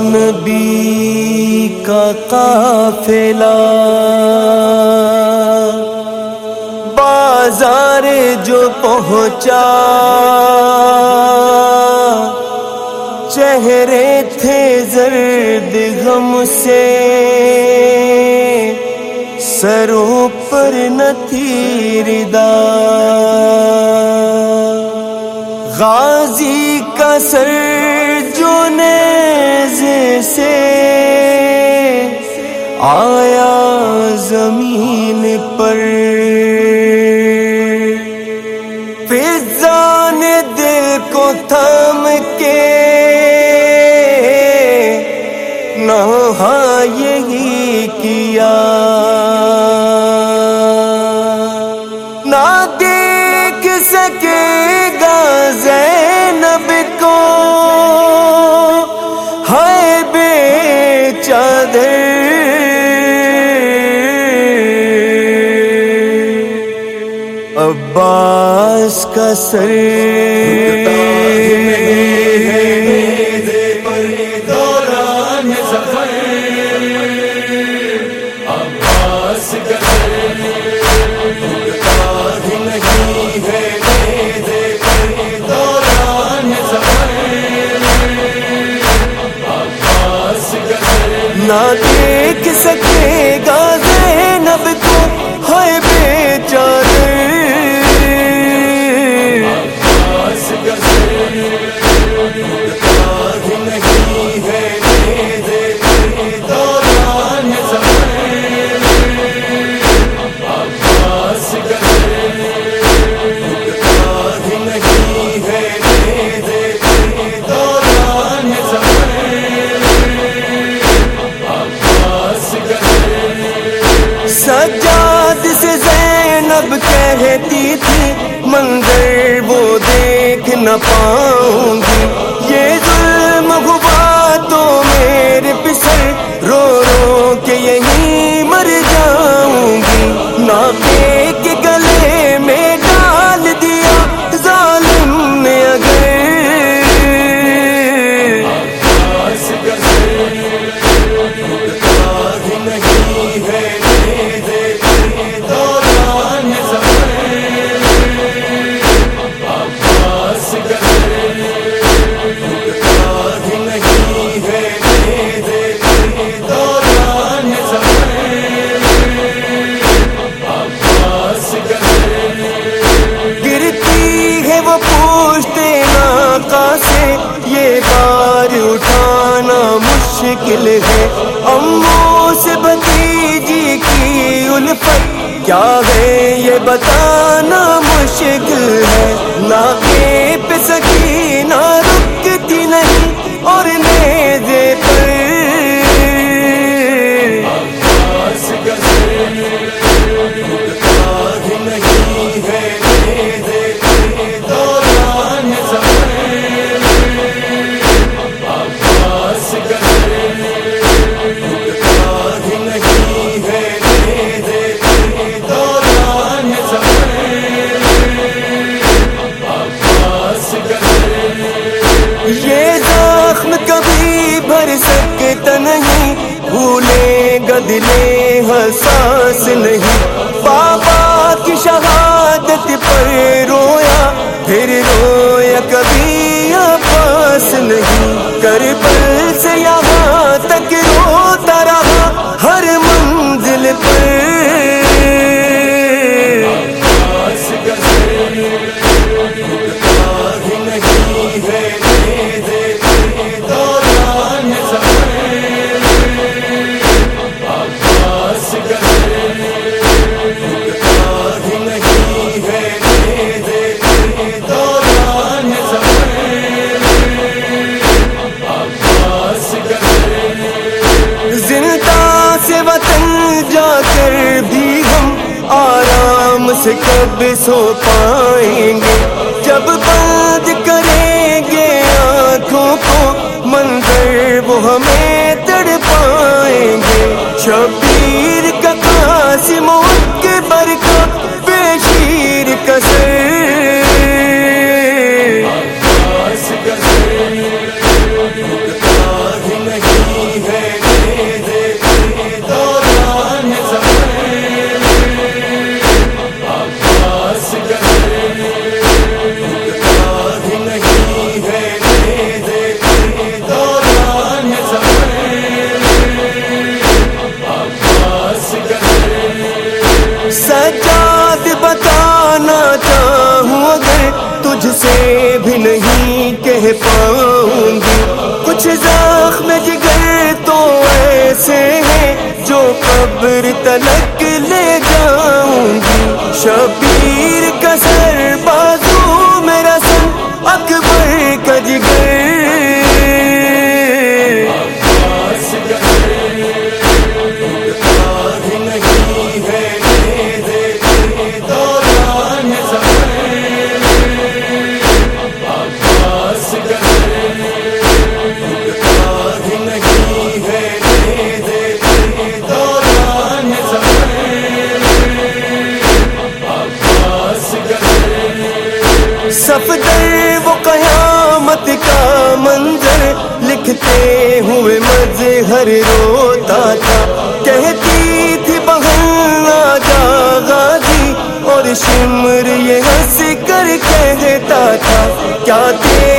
نبی کا قافلہ بازار جو پہنچا چہرے تھے غم سے سروں پر نہ تھی ردا۔ غازی کا سر جو نیز سے آیا زمین پر۔ فضان دل کو تھم کیا۔ نہ دیکھ سکے گا زینب کو۔ ہے بے چادر۔ عباس کا سر۔ عباس رہتی تھی منظر وہ دیکھ نہ پاؤں گی۔ مشکل ہے۔ امو سے بتیجی کی الفت کیا ہے؟ یہ بتانا مشکل ہے۔ نہ پہ سکی دلیں حساس نہیں۔ بابا کی شہادت پر رویا، پھر رویا کبھی آپاس نہیں۔ کربل سے یہاں کب سو پائیں گے؟ جب بند بات بتانا چاہوں اگر تجھ سے بھی نہیں کہہ پاؤں گی۔ کچھ زخم جگر تو ایسے ہیں جو قبر تلک لے جاؤں گی۔ شبیر صفدر وہ قیامت کا منظر لکھتے ہوئے مظہر روتا تھا۔ کہتی تھی بہن آجا غازی اور شمر یہ ہنس کر کہتا تھا، کیا تیرے